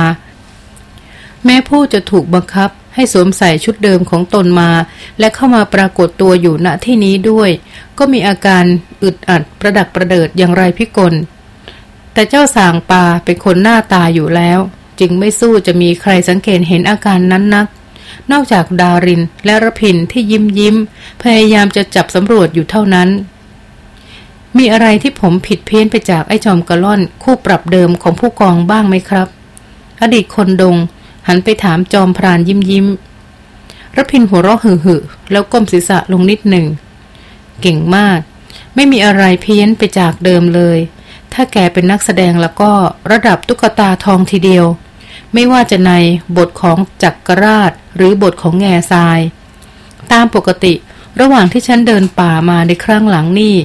แม้ผู้จะถูกบังคับให้สวมใส่ชุดเดิมของตนมา และเข้ามาปรากฏตัวอยู่ณที่นี้ด้วย ก็มีอาการอึดอัดประดักประเดิดอย่างไรพิกล แต่เจ้าสางปาเป็นคนหน้าตาอยู่แล้ว จึงไม่สู้จะมีใครสังเกตเห็นอาการนั้นนัก นอกจากดารินและระพินที่ยิ้มยิ้ม พยายามจะจับสำรวจอยู่เท่านั้น มีอะไรที่ผมผิดเพี้ยนไปจากไอ้จอมกระล่อน คู่ปรับเดิมของผู้กองบ้างไหมครับ อดีตคนดง หันไปถามจอมพรานยิ้มยิ้มรพินหัวเราะหึ่หึแล้วก้มศีรษะลงนิดหนึ่ง เก่งมาก ไม่มีอะไรเพี้ยนไปจากเดิมเลย ถ้าแกเป็นนักแสดงแล้วก็ระดับตุ๊กตาทองทีเดียว ไม่ว่าจะในบทของจักรราชหรือบทของแง่ทราย ตามปกติระหว่างที่ฉันเดินป่ามาในครั้งหลังนี่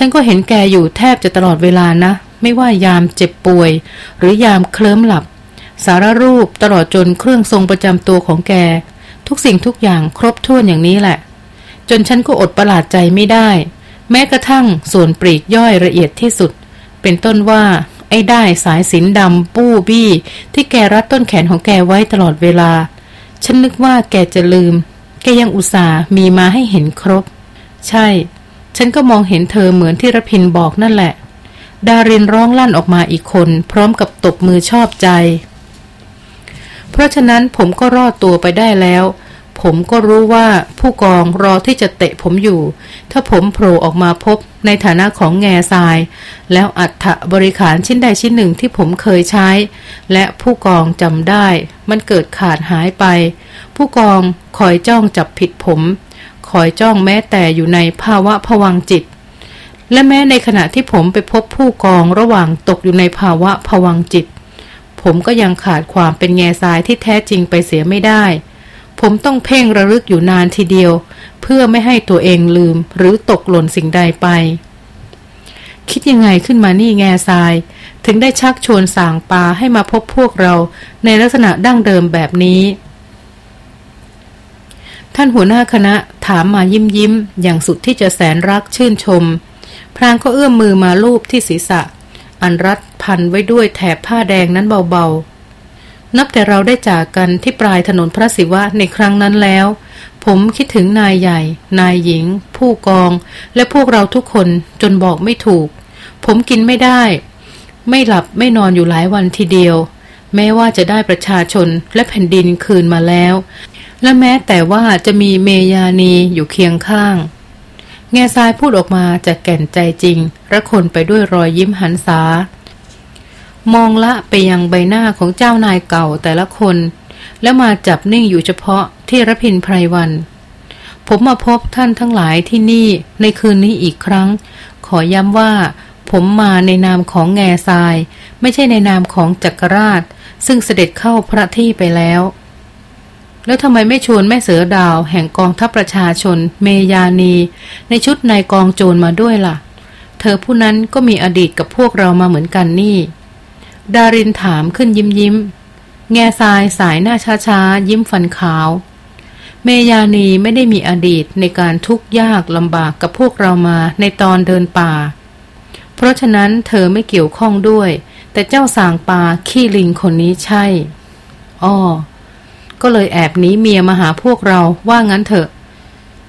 ฉันก็เห็นแกอยู่แทบจะตลอดเวลานะ ไม่ว่ายามเจ็บป่วย หรือยามเคลิ้มหลับ สารรูปตลอดจนเครื่องทรงประจำตัวของแก ทุกสิ่งทุกอย่างครบถ้วนอย่างนี้แหละ จนฉันก็อดประหลาดใจไม่ได้ แม้กระทั่งส่วนปลีกย่อยละเอียดที่สุด เป็นต้นว่าไอ้ได้สายสินดำปู้บี้ ที่แกรัดต้นแขนของแกไว้ตลอดเวลา ฉันนึกว่าแกจะลืม แกยังอุตส่าห์มีมาให้เห็นครบ ใช่ ฉันก็มองเห็นเธอเหมือนที่รพินบอกนั่นแหละ ดารินร้องลั่นออกมาอีกคน พร้อมกับตบมือชอบใจ เพราะฉะนั้นผมก็รอดตัวไปได้แล้ว ผมก็รู้ว่าผู้กองรอที่จะเตะผมอยู่ ถ้าผมโผล่ออกมาพบในฐานะของแง่ทราย แล้วอัฐบริขารชิ้นใดชิ้นหนึ่งที่ผมเคยใช้ และผู้กองจำได้ มันเกิดขาดหายไป ผู้กองคอยจ้องจับผิดผม คอยจ้องแม้แต่อยู่ในภาวะผวังจิต และแม้ในขณะที่ผมไปพบผู้กองระหว่างตกอยู่ในภาวะผวังจิต ผมก็ยังขาดความเป็นแง่ทรายที่แท้จริงไปเสียไม่ได้ ผมต้องเพ่งระลึกอยู่นานทีเดียว เพื่อไม่ให้ตัวเองลืมหรือตกหล่นสิ่งใดไป คิดยังไงขึ้นมานี่แง่ทราย ถึงได้ชักชวนสางปาให้มาพบพวกเราในลักษณะดั้งเดิมแบบนี้ ท่านหัวหน้าคณะถามมายิ้มยิ้ม อย่างสุดที่จะแสนรักชื่นชม พรางก็เอื้อมมือมาลูบที่ศีรษะ อันรัดพันไว้ด้วยแถบผ้าแดงนั้นเบาๆ นับแต่เราได้จากกันที่ปลายถนนพระศิวะในครั้งนั้นแล้ว ผมคิดถึงนายใหญ่ นายหญิง ผู้กอง และพวกเราทุกคนจนบอกไม่ถูก ผมกินไม่ได้ ไม่หลับไม่นอนอยู่หลายวันทีเดียว แม้ว่าจะได้ประชาชนและแผ่นดินคืนมาแล้ว และแม้แต่ว่าจะมีเมยานีอยู่เคียงข้าง แง่ทรายพูดออกมาจากแก่นใจจริงระคนไปด้วยรอยยิ้มหันษามองละไปยังใบหน้าของเจ้านายเก่าแต่ละคน แล้วมาจับนิ่งอยู่เฉพาะที่รพินไพรวัน ผมมาพบท่านทั้งหลายที่นี่ในคืนนี้อีกครั้ง ขอย้ำว่า ผมมาในนามของแง่ทราย ไม่ใช่ในนามของจักรราช ซึ่งเสด็จเข้าพระที่ไปแล้ว แล้วทำไมไม่ชวนแม่เสือดาว แห่งกองทัพประชาชน เมยานี ในชุดนายกองโจรมาด้วยล่ะ เธอผู้นั้นก็มีอดีตกับพวกเรามาเหมือนกันนี่ ดารินถามขึ้นยิ้มยิ้ม แง่ทรายสายหน้าช้าๆยิ้มฟันขาว เมยานีไม่ได้มีอดีตในการทุกข์ยากลำบากกับพวกเรามาในตอนเดินป่า เพราะฉะนั้นเธอไม่เกี่ยวข้องด้วย แต่เจ้าสางป่าขี้ลิงคนนี้ใช่ อ้อ ก็เลยแอบหนีเมียมาหาพวกเราว่างั้นเถอะ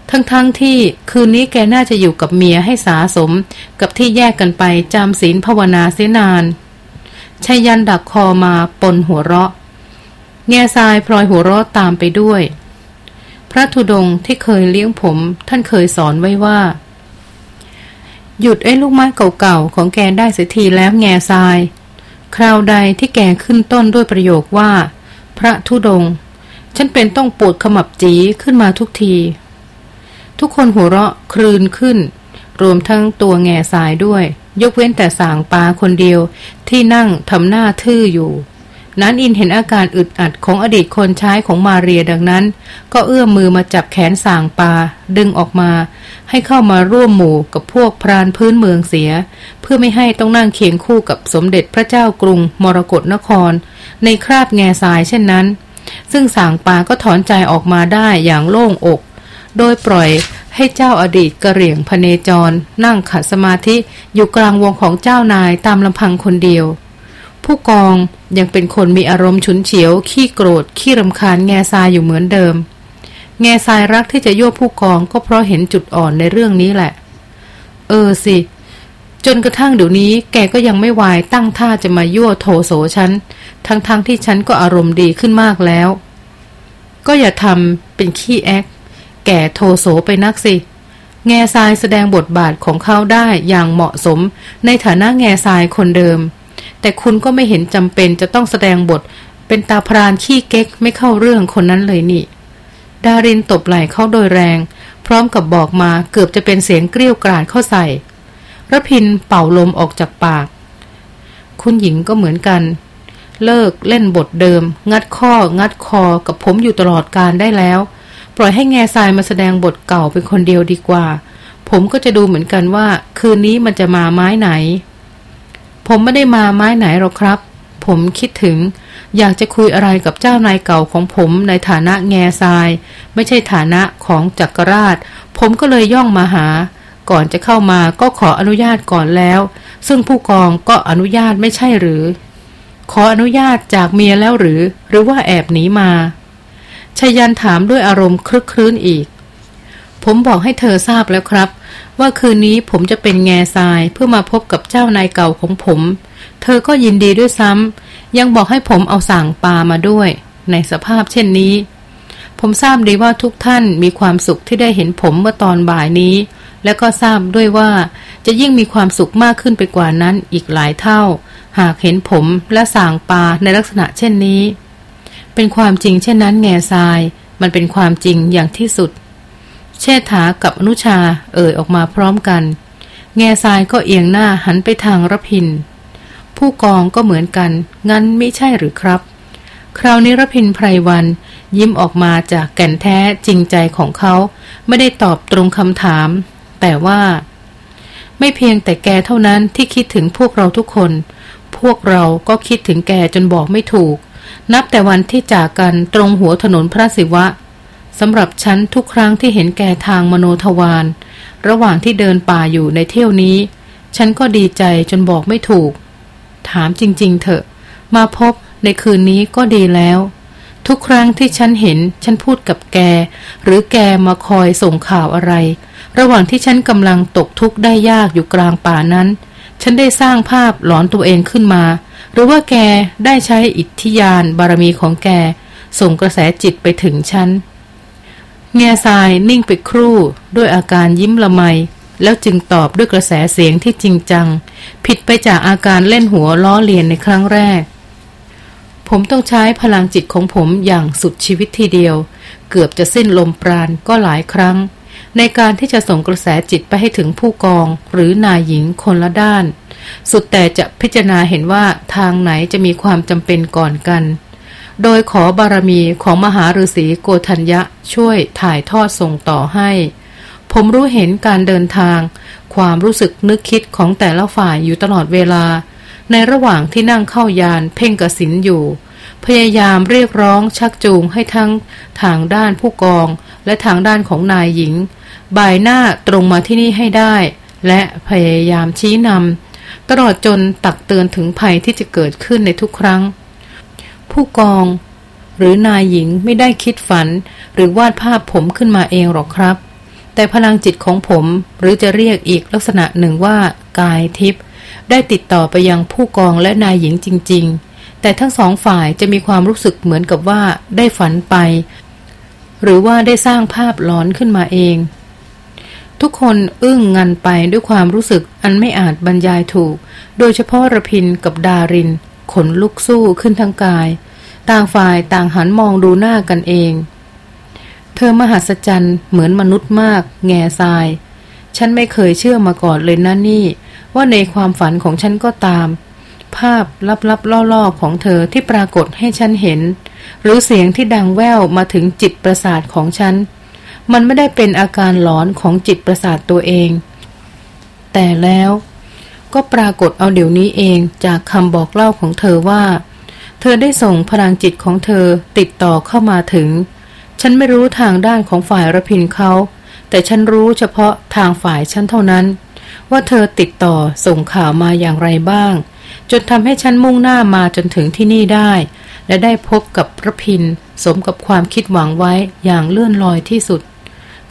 ทั้งๆทที่คืนนี้แกน่าจะอยู่กับเมียให้สาสม กับที่แยกกันไปจำศีลภาวนาเสียนานชายันดักคอมาปนหัวเราะ แง่ทรายพลอยหัวเราะตามไปด้วย พระธุดงที่เคยเลี้ยงผม ท่านเคยสอนไว้ว่า หยุดไอ้ลูกไม้เก่าๆของแกได้เสียทีแล้วแง่ทราย คราวใดที่แกขึ้นต้นด้วยประโยคว่า พระธุดง ฉันเป็นต้องปวดขมับจีขึ้นมาทุกที ทุกคนหัวเราะคลืนขึ้น รวมทั้งตัวแง่ทรายด้วย ยกเว้นแต่สางปาคนเดียวที่นั่งทำหน้าทื่ออยู่ นั้นอินเห็นอาการอึดอัดของอดีตคนใช้ของมาเรียดังนั้น ก็เอื้อมมือมาจับแขนสางปา ดึงออกมา ให้เข้ามาร่วมหมู่กับพวกพรานพื้นเมืองเสีย เพื่อไม่ให้ต้องนั่งเคียงคู่กับสมเด็จพระเจ้ากรุงมรกรนคร ในคราบแง่ทรายเช่นนั้น ซึ่งสางปาก็ถอนใจออกมาได้อย่างโล่งอก โดยปล่อยให้เจ้าอดีตกระเหรี่ยงพเนจร นั่งขัดสมาธิอยู่กลางวงของเจ้านายตามลำพังคนเดียว ผู้กองยังเป็นคนมีอารมณ์ฉุนเฉียว ขี้โกรธ ขี้รำคาญแง่ทรายอยู่เหมือนเดิม แง่ทรายรักที่จะยั่วผู้กองก็เพราะเห็นจุดอ่อนในเรื่องนี้แหละ เออสิ จนกระทั่งเดี๋ยวนี้แกก็ยังไม่วายตั้งท่าจะมายั่วโทโสฉัน ทั้งๆทที่ฉันก็อารมณ์ดีขึ้นมากแล้ว ก็อย่าทำเป็นขี้แอกแก่โทโสไปนักสิ แง่ทรายแสดงบทบาทของเขาได้อย่างเหมาะสม ในฐานะแง่ทรายคนเดิม แต่คุณก็ไม่เห็นจำเป็นจะต้องแสดงบท เป็นตาพรานขี้เก๊กไม่เข้าเรื่องคนนั้นเลยนี่ ดารินตบไหล่เขาโดยแรง พร้อมกับบอกมาเกือบจะเป็นเสียงเกลี้ยวกราดเข้าใส่ ระพินเป่าลมออกจากปาก คุณหญิงก็เหมือนกัน เลิกเล่นบทเดิม งัดข้อ งัดคอกับผมอยู่ตลอดการได้แล้ว ปล่อยให้แง่ทรายมาแสดงบทเก่าเป็นคนเดียวดีกว่า ผมก็จะดูเหมือนกันว่า คืนนี้มันจะมาไม้ไหน ผมไม่ได้มาไม้ไหนหรอกครับ ผมคิดถึง อยากจะคุยอะไรกับเจ้านายเก่าของผมในฐานะแง่ทราย ไม่ใช่ฐานะของจักรราช ผมก็เลยย่องมาหา ก่อนจะเข้ามาก็ขออนุญาตก่อนแล้ว ซึ่งผู้กองก็อนุญาตไม่ใช่หรือ ขออนุญาตจากเมียแล้วหรือ หรือว่าแอบหนีมาชยันถามด้วยอารมณ์คลึกคลื้นอีก ผมบอกให้เธอทราบแล้วครับ ว่าคืนนี้ผมจะเป็นแง่ทรายเพื่อมาพบกับเจ้านายเก่าของผม เธอก็ยินดีด้วยซ้ำยังบอกให้ผมเอาสั่งปลามาด้วย ในสภาพเช่นนี้ ผมทราบดีว่าทุกท่านมีความสุขที่ได้เห็นผมเมื่อตอนบ่ายนี้ และก็ทราบด้วยว่าจะยิ่งมีความสุขมากขึ้นไปกว่านั้นอีกหลายเท่า หากเห็นผมและสางปลาในลักษณะเช่นนี้ เป็นความจริงเช่นนั้นแง่ทราย มันเป็นความจริงอย่างที่สุด เชษฐากับอนุชาเอ่ยออกมาพร้อมกัน แง่ทรายก็เอียงหน้าหันไปทางรพิน ผู้กองก็เหมือนกัน งั้นไม่ใช่หรือครับ คราวนี้รพินไพรวันยิ้มออกมาจากแก่นแท้จริงใจของเขา ไม่ได้ตอบตรงคำถาม แต่ว่า ไม่เพียงแต่แกเท่านั้นที่คิดถึงพวกเราทุกคน พวกเราก็คิดถึงแกจนบอกไม่ถูก นับแต่วันที่จากกันตรงหัวถนนพระศิวะสำหรับฉันทุกครั้งที่เห็นแกทางมโนทวารระหว่างที่เดินป่าอยู่ในเที่ยวนี้ ฉันก็ดีใจจนบอกไม่ถูก ถามจริง ๆ เถอะ มาพบในคืนนี้ก็ดีแล้ว ทุกครั้งที่ฉันเห็นฉันพูดกับแก หรือแกมาคอยส่งข่าวอะไร ระหว่างที่ฉันกำลังตกทุกข์ได้ยากอยู่กลางป่านั้น ฉันได้สร้างภาพหลอนตัวเองขึ้นมา หรือว่าแกได้ใช้อิทธิยานบารมีของแก ส่งกระแสจิตไปถึงฉันเงียทรายนิ่งไปครู่ด้วยอาการยิ้มละไม แล้วจึงตอบด้วยกระแสเสียงที่จริงจัง ผิดไปจากอาการเล่นหัวล้อเลียนในครั้งแรก ผมต้องใช้พลังจิตของผมอย่างสุดชีวิตทีเดียว เกือบจะสิ้นลมปราณก็หลายครั้ง ในการที่จะส่งกระแสจิตไปให้ถึงผู้กองหรือนายหญิงคนละด้าน สุดแต่จะพิจารณาเห็นว่าทางไหนจะมีความจำเป็นก่อนกัน โดยขอบารมีของมหาฤาษีโกธัญญะช่วยถ่ายทอดส่งต่อให้ ผมรู้เห็นการเดินทาง ความรู้สึกนึกคิดของแต่ละฝ่ายอยู่ตลอดเวลา ในระหว่างที่นั่งเข้ายานเพ่งกสินอยู่ พยายามเรียกร้องชักจูงให้ทั้งทางด้านผู้กอง และทางด้านของนายหญิง บ่ายหน้าตรงมาที่นี่ให้ได้ และพยายามชี้นำตลอดจนตักเตือนถึงภัยที่จะเกิดขึ้นในทุกครั้ง ผู้กอง หรือนายหญิงไม่ได้คิดฝัน หรือวาดภาพผมขึ้นมาเองหรอกครับแต่พลังจิตของผมหรือจะเรียกอีกลักษณะหนึ่งว่ากายทิพย์ ได้ติดต่อไปยังผู้กองและนายหญิงจริง ๆ แต่ทั้งสองฝ่ายจะมีความรู้สึกเหมือนกับว่าได้ฝันไป หรือว่าได้สร้างภาพหลอนขึ้นมาเอง ทุกคนอึ้งงันไปด้วยความรู้สึกอันไม่อาจบรรยายถูก โดยเฉพาะระพินกับดาริน ขนลุกสู้ขึ้นทั้งกาย ต่างฝ่ายต่างหันมองดูหน้ากันเอง เธอมหัศจรรย์เหมือนมนุษย์มาก แง่ทราย ฉันไม่เคยเชื่อมาก่อนเลยนะนี่ ว่าในความฝันของฉันก็ตาม ภาพลับๆล่อๆของเธอที่ปรากฏให้ฉันเห็น หรือเสียงที่ดังแว่วมาถึงจิตประสาทของฉัน มันไม่ได้เป็นอาการหลอนของจิตประสาทตัวเอง แต่แล้วก็ปรากฏเอาเดี๋ยวนี้เองจากคำบอกเล่าของเธอว่า เธอได้ส่งพลังจิตของเธอติดต่อเข้ามาถึง ฉันไม่รู้ทางด้านของฝ่ายระพินเขา แต่ฉันรู้เฉพาะทางฝ่ายฉันเท่านั้น ว่าเธอติดต่อส่งข่าวมาอย่างไรบ้าง จนทำให้ฉันมุ่งหน้ามาจนถึงที่นี่ได้ และได้พบกับพระพินสมกับความคิดหวังไว้อย่างเลื่อนลอยที่สุด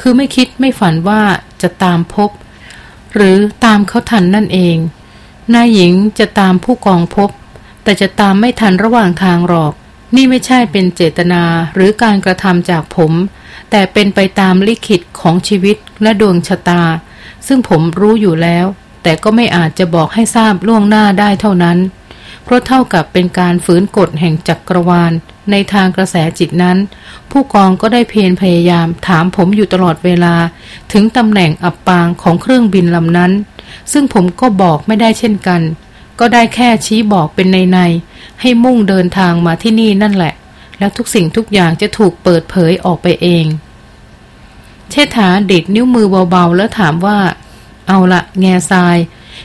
คือไม่คิดไม่ฝันว่าจะตามพบ หรือตามเขาทันนั่นเองนายหญิงจะตามผู้กองพบ แต่จะตามไม่ทันระหว่างทางหรอก นี่ไม่ใช่เป็นเจตนาหรือการกระทำจากผม แต่เป็นไปตามลิขิตของชีวิตและดวงชะตา ซึ่งผมรู้อยู่แล้ว แต่ก็ไม่อาจจะบอกให้ทราบล่วงหน้าได้เท่านั้น เพราะเท่ากับเป็นการฝืนกฎแห่งจักรวาล ในทางกระแสจิตนั้น ผู้กองก็ได้เพียรพยายามถามผมอยู่ตลอดเวลา ถึงตำแหน่งอับปางของเครื่องบินลำนั้น ซึ่งผมก็บอกไม่ได้เช่นกัน ก็ได้แค่ชี้บอกเป็นในในให้มุ่งเดินทางมาที่นี่นั่นแหละ แล้วทุกสิ่งทุกอย่างจะถูกเปิดเผยออกไปเอง เชษฐาเด็ดนิ้วมือเบาๆ แล้วถามว่า เอาละแง่ทราย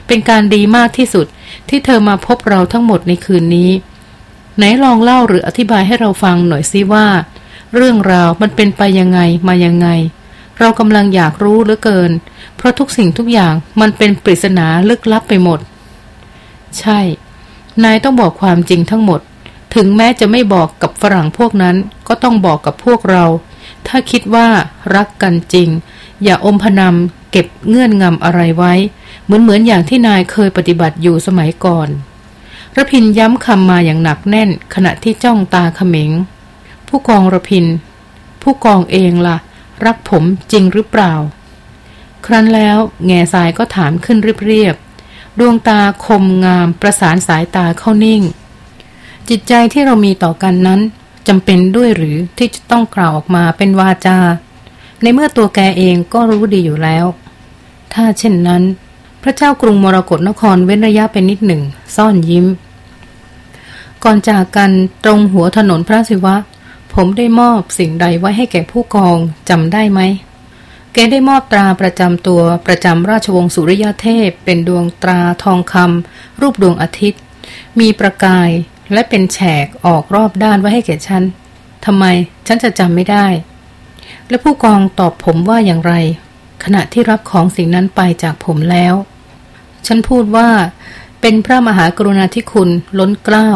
เป็นการดีมากที่สุดที่เธอมาพบเราทั้งหมดในคืนนี้ ไหนลองเล่าหรืออธิบายให้เราฟังหน่อยซิว่า เรื่องราวมันเป็นไปยังไงมายังไง เรากำลังอยากรู้เหลือเกิน เพราะทุกสิ่งทุกอย่างมันเป็นปริศนาลึกลับไปหมด ใช่ นายต้องบอกความจริงทั้งหมด ถึงแม้จะไม่บอกกับฝรั่งพวกนั้นก็ต้องบอกกับพวกเรา ถ้าคิดว่ารักกันจริง อย่าอมพนำเก็บเงื่อนงำอะไรไว้ เหมือนเหมือนอย่างที่นายเคยปฏิบัติอยู่สมัยก่อนระพินย้ำคำมาอย่างหนักแน่น ขณะที่จ้องตาเขม็ง ผู้กองระพิน ผู้กองเองละ่ะ รักผมจริงหรือเปล่า ครั้นแล้วแง่สายก็ถามขึ้นเรียบๆดวงตาคมงามประสานสายตาเข้านิ่ง จิตใจที่เรามีต่อกันนั้น จำเป็นด้วยหรือที่จะต้องกล่าวออกมาเป็นวาจา ในเมื่อตัวแกเองก็รู้ดีอยู่แล้ว ถ้าเช่นนั้น พระเจ้ากรุงมรกรนครเว้นระยะเป็นนิดหนึ่ง ซ่อนยิ้ม ก่อนจากกันตรงหัวถนนพระศิวะ ผมได้มอบสิ่งใดไว้ให้แก่ผู้กองจำได้ไหมแกได้มอบตราประจำตัวประจำราชวงศ์สุริยเทพ เป็นดวงตราทองคำรูปดวงอาทิตย์ มีประกาย และเป็นแฉกออกรอบด้านไว้ให้แก่ฉันทำไมฉันจะจำไม่ได้ และผู้กองตอบผมว่าอย่างไร ขณะที่รับของสิ่งนั้นไปจากผมแล้ว ฉันพูดว่า เป็นพระมหากรุณาธิคุณล้นเกล้า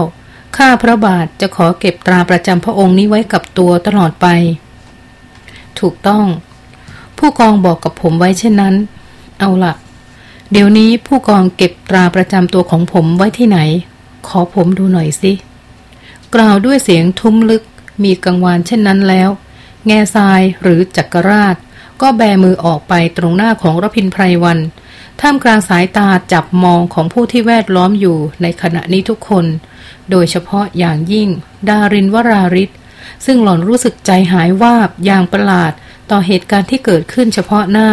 ข้าพระบาทจะขอเก็บตราประจำพระองค์นี้ไว้กับตัวตลอดไป ถูกต้อง ผู้กองบอกกับผมไว้เช่นนั้น เอาละเดี๋ยวนี้ผู้กองเก็บตราประจำตัวของผมไว้ที่ไหน ขอผมดูหน่อยสิ กล่าวด้วยเสียงทุ้มลึก มีกังวานเช่นนั้นแล้ว แง่ทรายหรือจักรราช ก็แบมือออกไปตรงหน้าของรพินไพรวัน ท่ามกลางสายตาจับมองของผู้ที่แวดล้อมอยู่ในขณะนี้ทุกคน โดยเฉพาะอย่างยิ่ง ดารินวราริศซึ่งหล่อนรู้สึกใจหายวาบอย่างประหลาดต่อเหตุการณ์ที่เกิดขึ้นเฉพาะหน้า